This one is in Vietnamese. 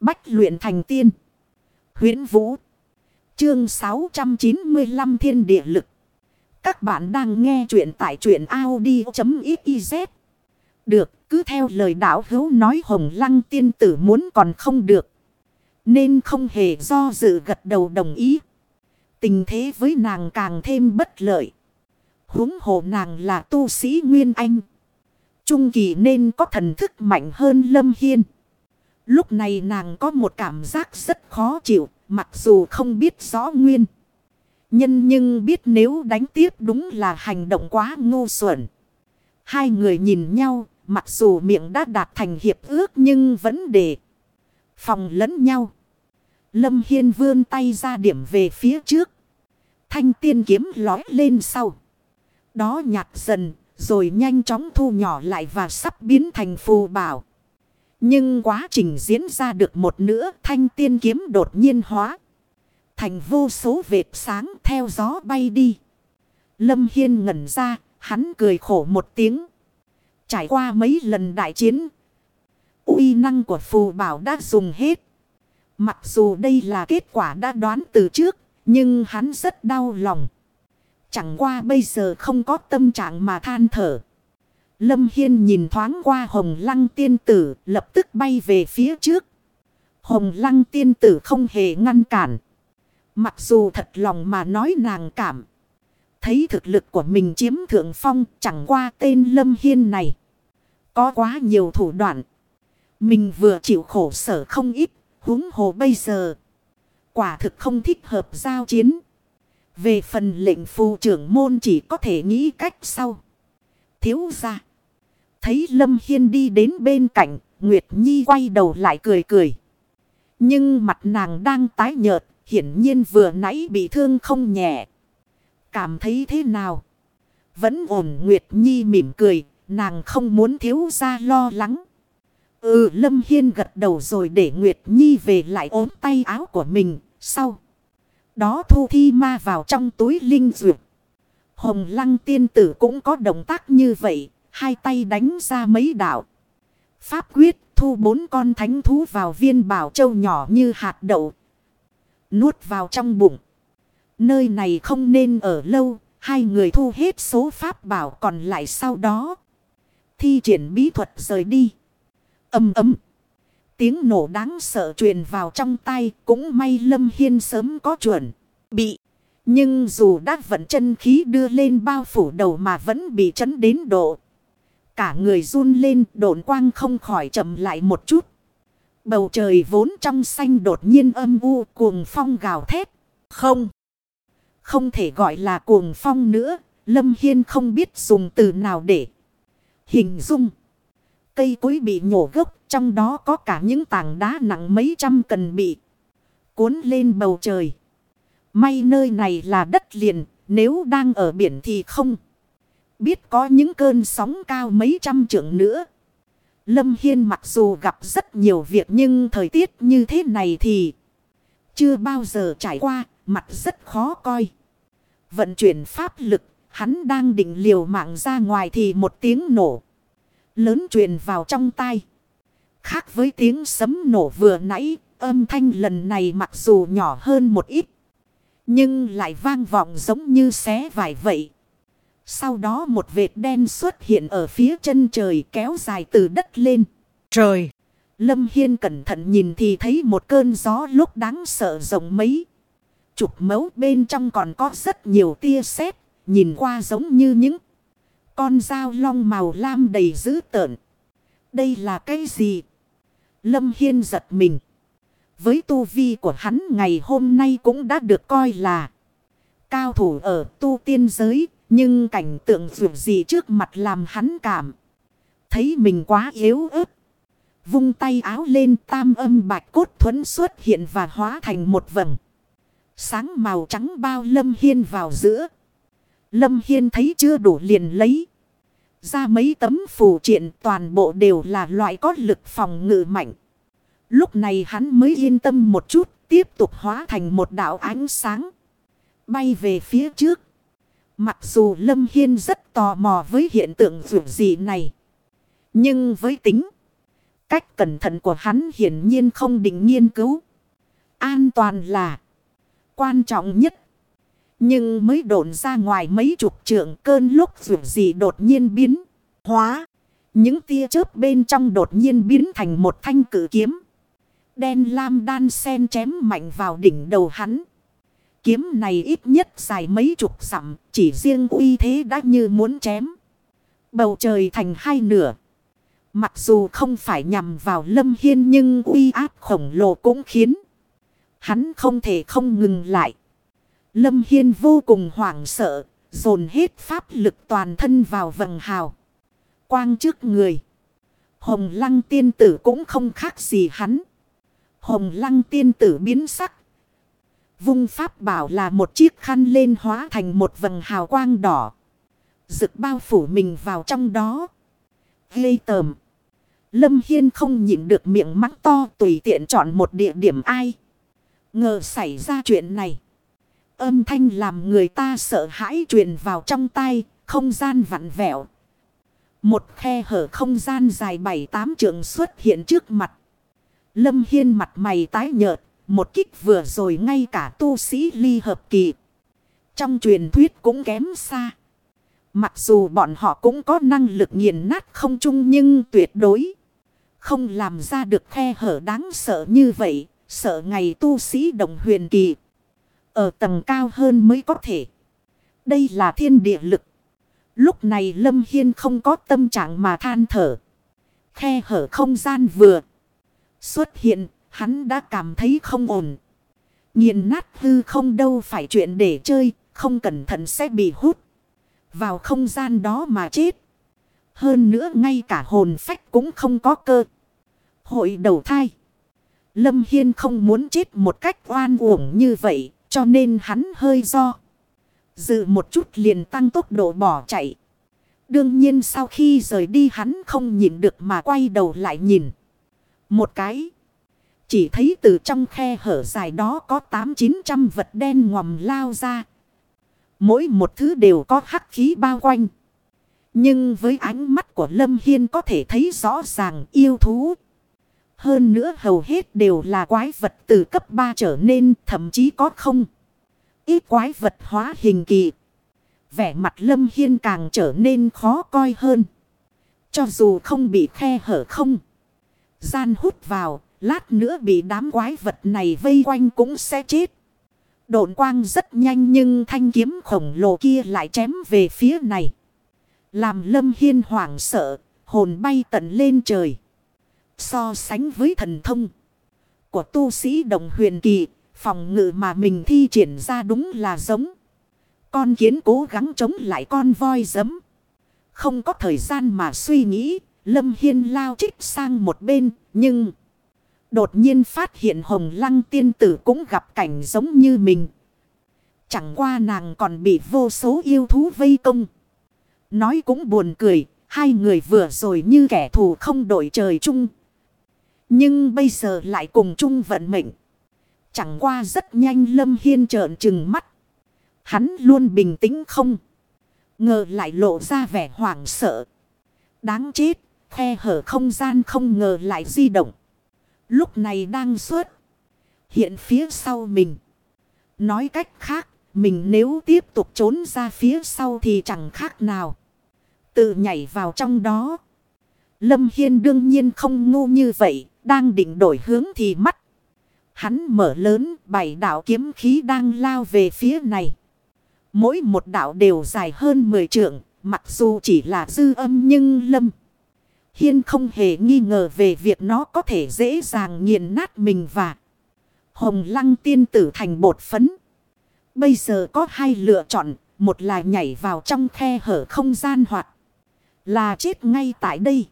Bách luyện thành tiên. huyễn Vũ. Chương 695 Thiên Địa Lực. Các bạn đang nghe truyện tại truyện Audi.xyz. Được, cứ theo lời đạo hữu nói hồng lăng tiên tử muốn còn không được. Nên không hề do dự gật đầu đồng ý. Tình thế với nàng càng thêm bất lợi. huống hồ nàng là tu sĩ Nguyên Anh. Trung kỳ nên có thần thức mạnh hơn Lâm Hiên. Lúc này nàng có một cảm giác rất khó chịu, mặc dù không biết rõ nguyên. Nhân nhưng biết nếu đánh tiếp đúng là hành động quá ngu xuẩn. Hai người nhìn nhau, mặc dù miệng đã đạt thành hiệp ước nhưng vẫn để phòng lẫn nhau. Lâm Hiên vươn tay ra điểm về phía trước. Thanh tiên kiếm lói lên sau. Đó nhạt dần, rồi nhanh chóng thu nhỏ lại và sắp biến thành phù bảo. Nhưng quá trình diễn ra được một nửa thanh tiên kiếm đột nhiên hóa. Thành vô số vệt sáng theo gió bay đi. Lâm Hiên ngẩn ra, hắn cười khổ một tiếng. Trải qua mấy lần đại chiến, uy năng của phù bảo đã dùng hết. Mặc dù đây là kết quả đã đoán từ trước, nhưng hắn rất đau lòng. Chẳng qua bây giờ không có tâm trạng mà than thở. Lâm Hiên nhìn thoáng qua hồng lăng tiên tử, lập tức bay về phía trước. Hồng lăng tiên tử không hề ngăn cản. Mặc dù thật lòng mà nói nàng cảm. Thấy thực lực của mình chiếm thượng phong, chẳng qua tên Lâm Hiên này. Có quá nhiều thủ đoạn. Mình vừa chịu khổ sở không ít. huống hồ bây giờ. Quả thực không thích hợp giao chiến. Về phần lệnh phù trưởng môn chỉ có thể nghĩ cách sau. Thiếu ra. Thấy Lâm Hiên đi đến bên cạnh. Nguyệt Nhi quay đầu lại cười cười. Nhưng mặt nàng đang tái nhợt. Hiển nhiên vừa nãy bị thương không nhẹ. Cảm thấy thế nào? Vẫn ổn, Nguyệt Nhi mỉm cười. Nàng không muốn thiếu ra lo lắng. Ừ Lâm Hiên gật đầu rồi để Nguyệt Nhi về lại ốm tay áo của mình. Sau đó thu thi ma vào trong túi linh dược. Hồng lăng tiên tử cũng có động tác như vậy. Hai tay đánh ra mấy đạo. Pháp quyết thu bốn con thánh thú vào viên bảo châu nhỏ như hạt đậu. Nuốt vào trong bụng. Nơi này không nên ở lâu. Hai người thu hết số pháp bảo còn lại sau đó. Thi triển bí thuật rời đi. Âm ấm. Tiếng nổ đáng sợ truyền vào trong tay. Cũng may Lâm Hiên sớm có chuẩn. Bị. Nhưng dù đã vận chân khí đưa lên bao phủ đầu mà vẫn bị chấn đến độ. Cả người run lên, độn quang không khỏi chậm lại một chút. Bầu trời vốn trong xanh đột nhiên âm u, cuồng phong gào thét. Không. Không thể gọi là cuồng phong nữa. Lâm Hiên không biết dùng từ nào để hình dung. Cây cối bị nhổ gốc. Trong đó có cả những tảng đá nặng mấy trăm cần bị cuốn lên bầu trời. May nơi này là đất liền. Nếu đang ở biển thì không. Biết có những cơn sóng cao mấy trăm trượng nữa. Lâm Hiên mặc dù gặp rất nhiều việc nhưng thời tiết như thế này thì chưa bao giờ trải qua, mặt rất khó coi. Vận chuyển pháp lực, hắn đang định liều mạng ra ngoài thì một tiếng nổ lớn truyền vào trong tai. Khác với tiếng sấm nổ vừa nãy, âm thanh lần này mặc dù nhỏ hơn một ít. Nhưng lại vang vọng giống như xé vải vậy. Sau đó một vệt đen xuất hiện ở phía chân trời kéo dài từ đất lên. Trời! Lâm Hiên cẩn thận nhìn thì thấy một cơn gió lúc đáng sợ rộng mấy. Chục mấu bên trong còn có rất nhiều tia sét, nhìn qua giống như những con dao long màu lam đầy dữ tợn. Đây là cái gì? Lâm Hiên giật mình. Với tu vi của hắn ngày hôm nay cũng đã được coi là cao thủ ở tu tiên giới. Nhưng cảnh tượng dù gì trước mặt làm hắn cảm. Thấy mình quá yếu ớt. Vung tay áo lên tam âm bạch cốt thuẫn xuất hiện và hóa thành một vầng. Sáng màu trắng bao Lâm Hiên vào giữa. Lâm Hiên thấy chưa đủ liền lấy. Ra mấy tấm phù triện toàn bộ đều là loại có lực phòng ngự mạnh. Lúc này hắn mới yên tâm một chút, tiếp tục hóa thành một đạo ánh sáng. Bay về phía trước. Mặc dù Lâm Hiên rất tò mò với hiện tượng dù gì này. Nhưng với tính Cách cẩn thận của hắn hiển nhiên không định nghiên cứu. An toàn là quan trọng nhất. Nhưng mới độn ra ngoài mấy chục trượng cơn lúc dù gì đột nhiên biến. Hóa. Những tia chớp bên trong đột nhiên biến thành một thanh cử kiếm. Đen lam đan sen chém mạnh vào đỉnh đầu hắn. Kiếm này ít nhất dài mấy chục dặm, chỉ riêng uy thế đã như muốn chém. Bầu trời thành hai nửa. Mặc dù không phải nhằm vào lâm hiên nhưng uy áp khổng lồ cũng khiến hắn không thể không ngừng lại. Lâm hiên vô cùng hoảng sợ, dồn hết pháp lực toàn thân vào vầng hào. Quang trước người. Hồng lăng tiên tử cũng không khác gì hắn. Hồng lăng tiên tử biến sắc. Vung pháp bảo là một chiếc khăn lên hóa thành một vầng hào quang đỏ. Rực bao phủ mình vào trong đó. Gây tờm. Lâm Hiên không nhịn được miệng mắt to tùy tiện chọn một địa điểm ai. Ngờ xảy ra chuyện này. Âm thanh làm người ta sợ hãi truyền vào trong tay, không gian vặn vẹo. Một khe hở không gian dài bảy tám trượng xuất hiện trước mặt. Lâm Hiên mặt mày tái nhợt, một kích vừa rồi ngay cả tu sĩ ly hợp kỳ. Trong truyền thuyết cũng kém xa. Mặc dù bọn họ cũng có năng lực nghiền nát không chung nhưng tuyệt đối không làm ra được khe hở đáng sợ như vậy. Sợ ngày tu sĩ đồng huyền kỳ. Ở tầng cao hơn mới có thể. Đây là thiên địa lực. Lúc này Lâm Hiên không có tâm trạng mà than thở. Khe hở không gian vừa xuất hiện, hắn đã cảm thấy không ổn. nhìn nát hư không đâu phải chuyện để chơi, không cẩn thận sẽ bị hút vào không gian đó mà chết. Hơn nữa ngay cả hồn phách cũng không có cơ. Hội đầu thai. Lâm Hiên không muốn chết một cách oan uổng như vậy, cho nên hắn hơi do. Dự một chút liền tăng tốc độ bỏ chạy. Đương nhiên sau khi rời đi hắn không nhìn được mà quay đầu lại nhìn. Một cái. Chỉ thấy từ trong khe hở dài đó có 8-900 vật đen ngòm lao ra. Mỗi một thứ đều có hắc khí bao quanh. Nhưng với ánh mắt của Lâm Hiên có thể thấy rõ ràng yêu thú. Hơn nữa hầu hết đều là quái vật từ cấp 3 trở nên thậm chí có không. Ít quái vật hóa hình kỳ. Vẻ mặt Lâm Hiên càng trở nên khó coi hơn. Cho dù không bị khe hở không. Gian hút vào, lát nữa bị đám quái vật này vây quanh cũng sẽ chết. Độn quang rất nhanh nhưng thanh kiếm khổng lồ kia lại chém về phía này. Làm Lâm Hiên hoảng sợ, hồn bay tận lên trời. So sánh với thần thông của tu sĩ đồng huyền kỳ, phòng ngự mà mình thi triển ra đúng là giống. Con kiến cố gắng chống lại con voi giấm. Không có thời gian mà suy nghĩ, Lâm Hiên lao trích sang một bên, nhưng... Đột nhiên phát hiện hồng lăng tiên tử cũng gặp cảnh giống như mình. Chẳng qua nàng còn bị vô số yêu thú vây công. Nói cũng buồn cười, hai người vừa rồi như kẻ thù không đổi trời chung, nhưng bây giờ lại cùng chung vận mệnh. Chẳng qua rất nhanh Lâm Hiên trợn trừng mắt. Hắn luôn bình tĩnh không. Ngờ lại lộ ra vẻ hoảng sợ. Đáng chết, khe hở không gian không ngờ lại di động. Lúc này đang suốt. Hiện phía sau mình. Nói cách khác, mình nếu tiếp tục trốn ra phía sau thì chẳng khác nào. Tự nhảy vào trong đó. Lâm Hiên đương nhiên không ngu như vậy. Đang định đổi hướng thì mắt. Hắn mở lớn bảy đạo kiếm khí đang lao về phía này. Mỗi một đạo đều dài hơn 10 trượng. Mặc dù chỉ là dư âm nhưng lâm. Hiên không hề nghi ngờ về việc nó có thể dễ dàng nghiền nát mình và hồng lăng tiên tử thành bột phấn. Bây giờ có hai lựa chọn. Một là nhảy vào trong khe hở không gian hoặc là chết ngay tại đây.